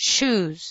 shoes.